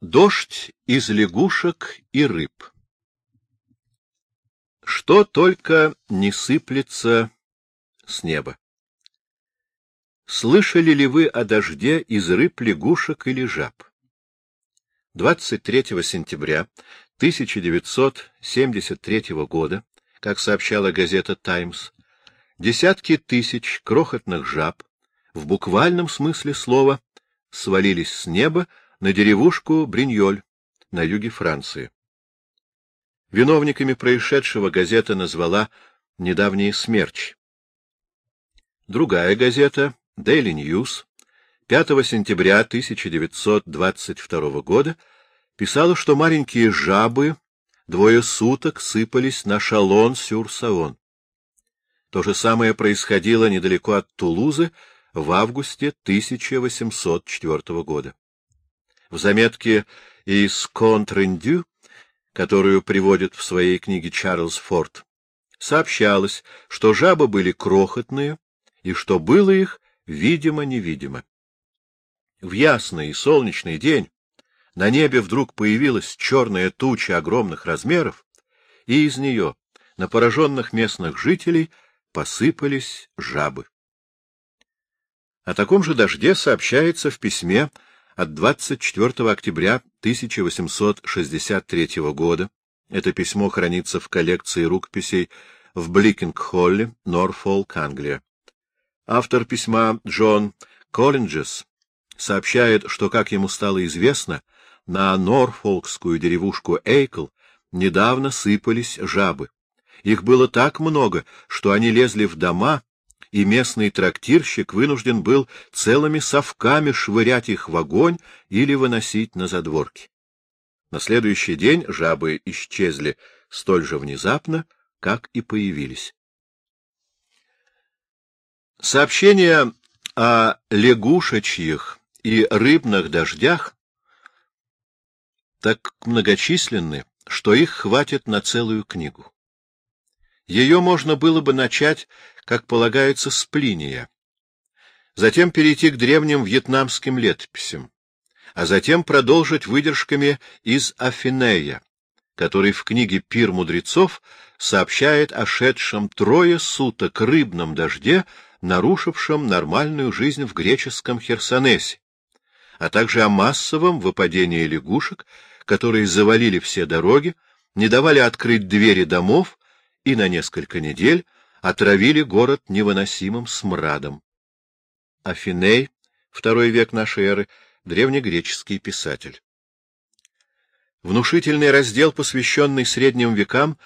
Дождь из лягушек и рыб. Что только не сыплется с неба. Слышали ли вы о дожде из рыб, лягушек или жаб? 23 сентября 1973 года, как сообщала газета «Таймс», десятки тысяч крохотных жаб, в буквальном смысле слова, свалились с неба на деревушку Бриньоль на юге Франции. Виновниками происшедшего газета назвала недавние смерчи. Другая газета, Daily News, 5 сентября 1922 года писала, что маленькие жабы двое суток сыпались на Шалон-сюр-Саон. То же самое происходило недалеко от Тулузы в августе 1804 года. В заметке из «Контрендю», которую приводит в своей книге Чарльз Форд, сообщалось, что жабы были крохотные и что было их видимо-невидимо. В ясный и солнечный день на небе вдруг появилась черная туча огромных размеров, и из нее на пораженных местных жителей посыпались жабы. О таком же дожде сообщается в письме от 24 октября 1863 года. Это письмо хранится в коллекции рукописей в Бликинг-Холле, Норфолк, Англия. Автор письма Джон Коллинджес сообщает, что, как ему стало известно, на норфолкскую деревушку Эйкл недавно сыпались жабы. Их было так много, что они лезли в дома и местный трактирщик вынужден был целыми совками швырять их в огонь или выносить на задворки. На следующий день жабы исчезли столь же внезапно, как и появились. Сообщения о лягушечьих и рыбных дождях так многочисленны, что их хватит на целую книгу. Ее можно было бы начать, как полагается, с Плиния, затем перейти к древним вьетнамским летописям, а затем продолжить выдержками из Афинея, который в книге «Пир мудрецов» сообщает о шедшем трое суток рыбном дожде, нарушившем нормальную жизнь в греческом Херсонесе, а также о массовом выпадении лягушек, которые завалили все дороги, не давали открыть двери домов и на несколько недель отравили город невыносимым смрадом. Афиней, второй век нашей эры, древнегреческий писатель. Внушительный раздел, посвященный средним векам,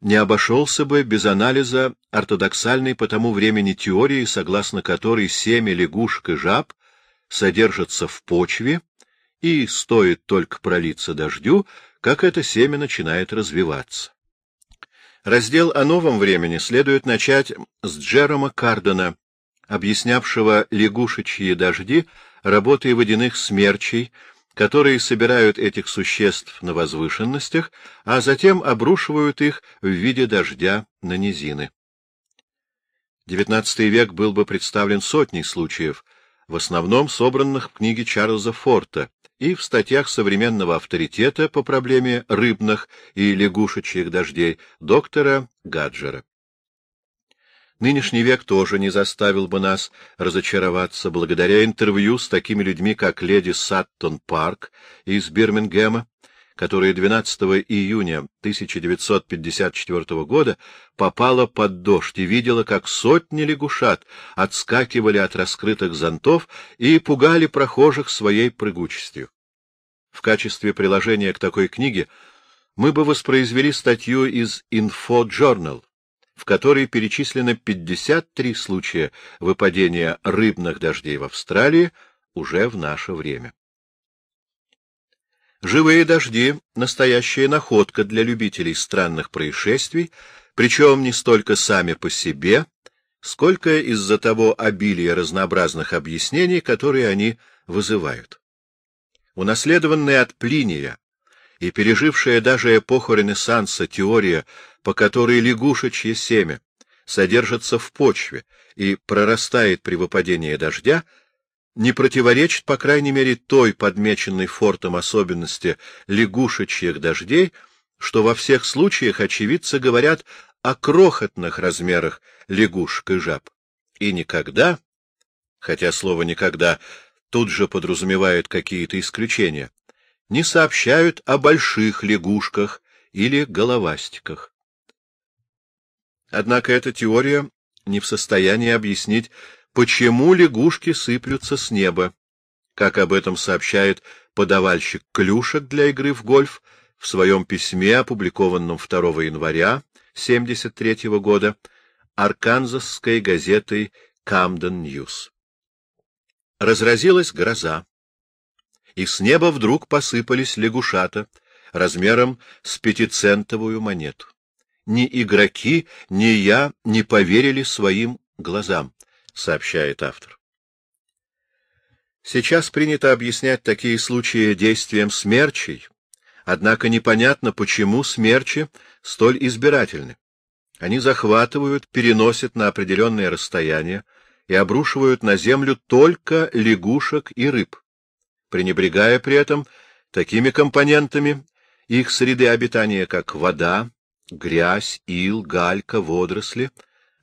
не обошелся бы без анализа ортодоксальной по тому времени теории, согласно которой семя лягушек и жаб содержатся в почве, и стоит только пролиться дождю, как это семя начинает развиваться. Раздел о новом времени следует начать с Джерома Кардена, объяснявшего лягушечьи дожди работой водяных смерчей, которые собирают этих существ на возвышенностях, а затем обрушивают их в виде дождя на низины. XIX век был бы представлен сотней случаев, в основном собранных в книге Чарльза Форта, и в статьях современного авторитета по проблеме рыбных и лягушечьих дождей доктора Гаджера. Нынешний век тоже не заставил бы нас разочароваться благодаря интервью с такими людьми, как леди Саттон Парк из Бирмингема, которая 12 июня 1954 года попала под дождь и видела, как сотни лягушат отскакивали от раскрытых зонтов и пугали прохожих своей прыгучестью. В качестве приложения к такой книге мы бы воспроизвели статью из Info Journal, в которой перечислено 53 случая выпадения рыбных дождей в Австралии уже в наше время. Живые дожди — настоящая находка для любителей странных происшествий, причем не столько сами по себе, сколько из-за того обилия разнообразных объяснений, которые они вызывают. Унаследованная от Плиния и пережившая даже эпоху Ренессанса теория, по которой лягушечье семя содержится в почве и прорастает при выпадении дождя, не противоречит, по крайней мере, той подмеченной фортом особенности лягушечьих дождей, что во всех случаях очевидцы говорят о крохотных размерах лягушек и жаб. И никогда, хотя слово «никогда» тут же подразумевает какие-то исключения, не сообщают о больших лягушках или головастиках. Однако эта теория не в состоянии объяснить, почему лягушки сыплются с неба, как об этом сообщает подавальщик клюшек для игры в гольф в своем письме, опубликованном 2 января 1973 года арканзасской газетой «Камден Ньюс». Разразилась гроза, и с неба вдруг посыпались лягушата размером с пятицентовую монету. Ни игроки, ни я не поверили своим глазам, сообщает автор. Сейчас принято объяснять такие случаи действием смерчей, однако непонятно, почему смерчи столь избирательны. Они захватывают, переносят на определенное расстояние и обрушивают на землю только лягушек и рыб, пренебрегая при этом такими компонентами их среды обитания, как вода, грязь, ил, галька, водоросли,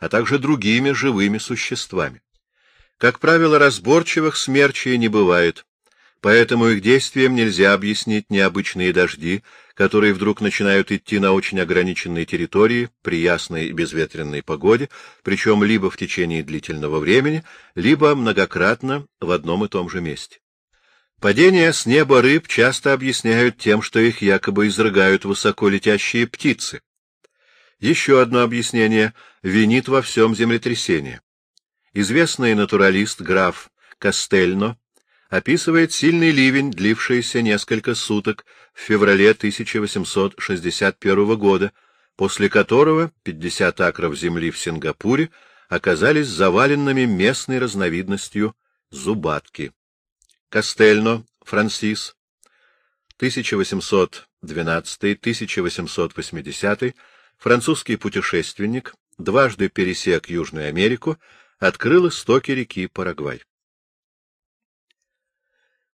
а также другими живыми существами. Как правило, разборчивых смерчей не бывает, поэтому их действием нельзя объяснить необычные дожди, которые вдруг начинают идти на очень ограниченной территории при ясной и безветренной погоде, причем либо в течение длительного времени, либо многократно в одном и том же месте. Падение с неба рыб часто объясняют тем, что их якобы изрыгают высоко летящие птицы. Еще одно объяснение винит во всем землетрясение. Известный натуралист граф Кастельно описывает сильный ливень, длившийся несколько суток в феврале 1861 года, после которого 50 акров земли в Сингапуре оказались заваленными местной разновидностью зубатки. Кастельно, Франсис, 1812-1880, французский путешественник, дважды пересек Южную Америку, открыл истоки реки Парагвай.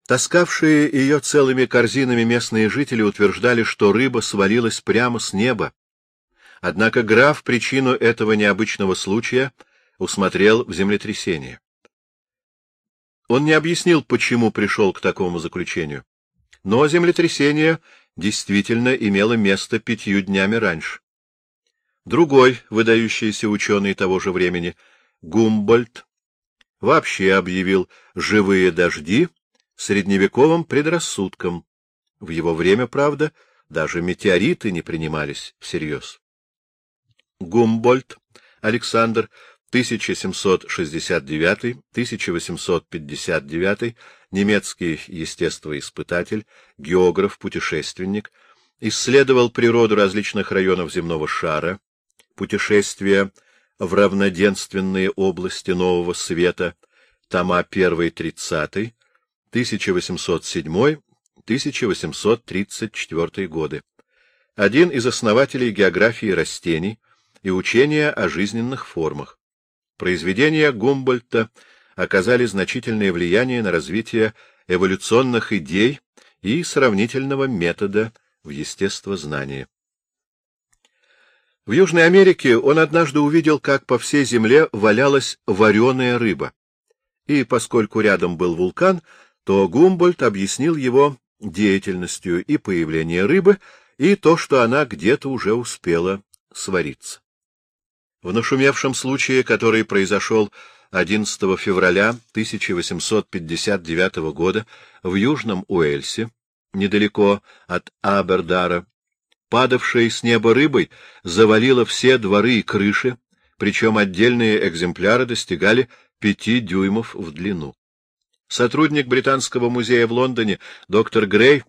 Таскавшие ее целыми корзинами местные жители утверждали, что рыба свалилась прямо с неба. Однако граф причину этого необычного случая усмотрел в землетрясении. Он не объяснил, почему пришел к такому заключению. Но землетрясение действительно имело место пятью днями раньше. Другой выдающийся ученый того же времени — Гумбольд вообще объявил живые дожди средневековым предрассудком. В его время, правда, даже метеориты не принимались всерьез. Гумбольд Александр 1769-1859, немецкий естествоиспытатель, географ, путешественник, исследовал природу различных районов земного шара, путешествия в равноденственные области Нового Света, тома 1-30, 1807-1834 годы. Один из основателей географии растений и учения о жизненных формах. Произведения Гумбольта оказали значительное влияние на развитие эволюционных идей и сравнительного метода в естествознании. В Южной Америке он однажды увидел, как по всей земле валялась вареная рыба. И поскольку рядом был вулкан, то Гумбольд объяснил его деятельностью и появление рыбы, и то, что она где-то уже успела свариться. В нашумевшем случае, который произошел 11 февраля 1859 года в Южном Уэльсе, недалеко от Абердара, падавшей с неба рыбой завалила все дворы и крыши, причем отдельные экземпляры достигали пяти дюймов в длину. Сотрудник Британского музея в Лондоне доктор Грей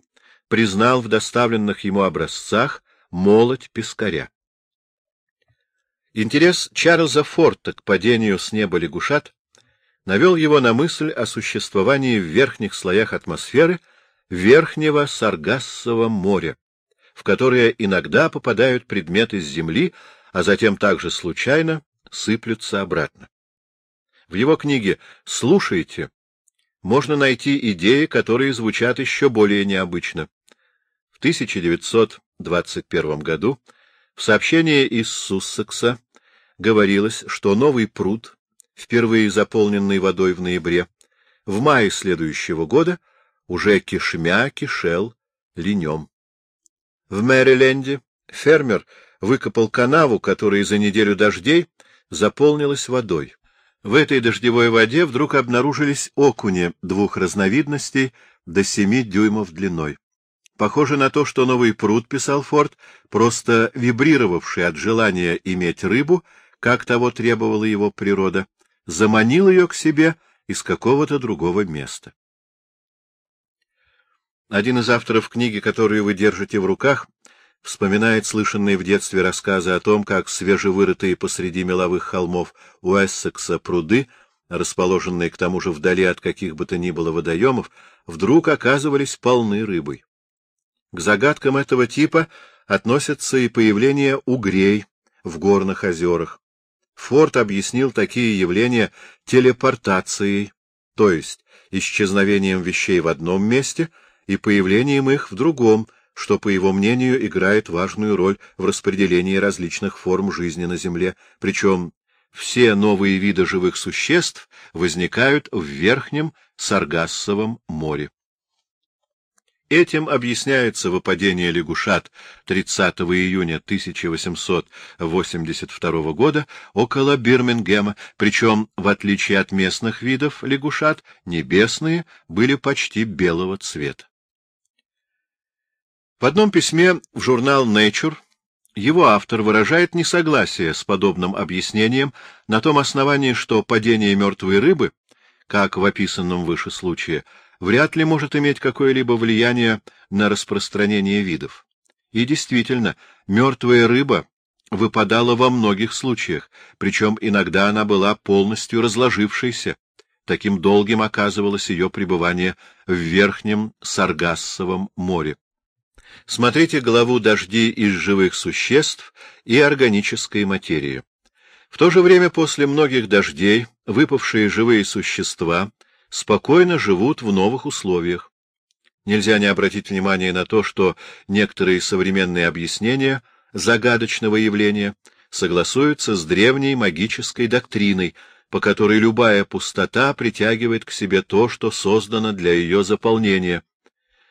признал в доставленных ему образцах молоть пескаря. Интерес Чарльза Форта к падению с неба лягушат навел его на мысль о существовании в верхних слоях атмосферы Верхнего Саргассового моря, в которые иногда попадают предметы с земли, а затем также случайно сыплются обратно. В его книге «Слушайте» можно найти идеи, которые звучат еще более необычно. В 1921 году в сообщении из Суссекса говорилось, что новый пруд, впервые заполненный водой в ноябре, в мае следующего года уже кишмя кишел линем. В Мэриленде фермер выкопал канаву, которая за неделю дождей заполнилась водой. В этой дождевой воде вдруг обнаружились окуни двух разновидностей до семи дюймов длиной. Похоже на то, что новый пруд, писал Форд, просто вибрировавший от желания иметь рыбу, как того требовала его природа, заманил ее к себе из какого-то другого места. Один из авторов книги, которую вы держите в руках, вспоминает слышанные в детстве рассказы о том, как свежевырытые посреди меловых холмов Уэссекса пруды, расположенные к тому же вдали от каких бы то ни было водоемов, вдруг оказывались полны рыбой. К загадкам этого типа относятся и появление угрей в горных озерах. Форд объяснил такие явления телепортацией, то есть исчезновением вещей в одном месте и появлением их в другом, что, по его мнению, играет важную роль в распределении различных форм жизни на Земле, причем все новые виды живых существ возникают в Верхнем Саргассовом море. Этим объясняется выпадение лягушат 30 июня 1882 года около Бирмингема, причем, в отличие от местных видов лягушат, небесные были почти белого цвета. В одном письме в журнал Nature его автор выражает несогласие с подобным объяснением на том основании, что падение мертвой рыбы, как в описанном выше случае, вряд ли может иметь какое-либо влияние на распространение видов. И действительно, мертвая рыба выпадала во многих случаях, причем иногда она была полностью разложившейся. Таким долгим оказывалось ее пребывание в Верхнем Саргассовом море. Смотрите главу «Дожди из живых существ и органической материи». В то же время после многих дождей выпавшие живые существа спокойно живут в новых условиях. Нельзя не обратить внимание на то, что некоторые современные объяснения загадочного явления согласуются с древней магической доктриной, по которой любая пустота притягивает к себе то, что создано для ее заполнения.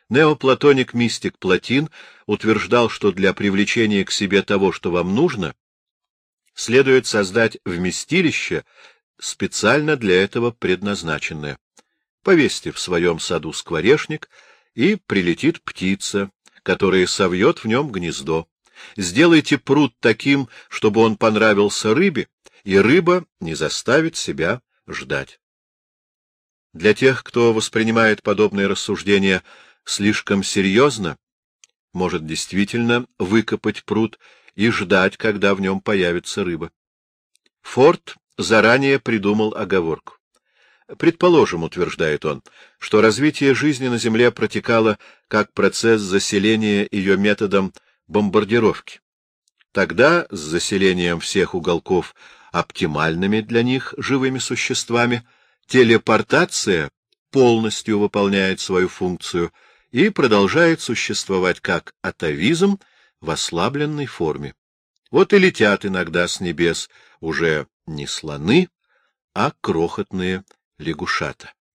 Неоплатоник-мистик Платин утверждал, что для привлечения к себе того, что вам нужно, следует создать вместилище, специально для этого предназначенное. Повесьте в своем саду скворечник, и прилетит птица, которая совьет в нем гнездо. Сделайте пруд таким, чтобы он понравился рыбе, и рыба не заставит себя ждать. Для тех, кто воспринимает подобные рассуждения слишком серьезно, может действительно выкопать пруд и ждать, когда в нем появится рыба. Форд заранее придумал оговорку. Предположим, утверждает он, что развитие жизни на Земле протекало как процесс заселения ее методом бомбардировки. Тогда с заселением всех уголков оптимальными для них живыми существами телепортация полностью выполняет свою функцию — и продолжает существовать как атовизм в ослабленной форме. Вот и летят иногда с небес уже не слоны, а крохотные лягушата.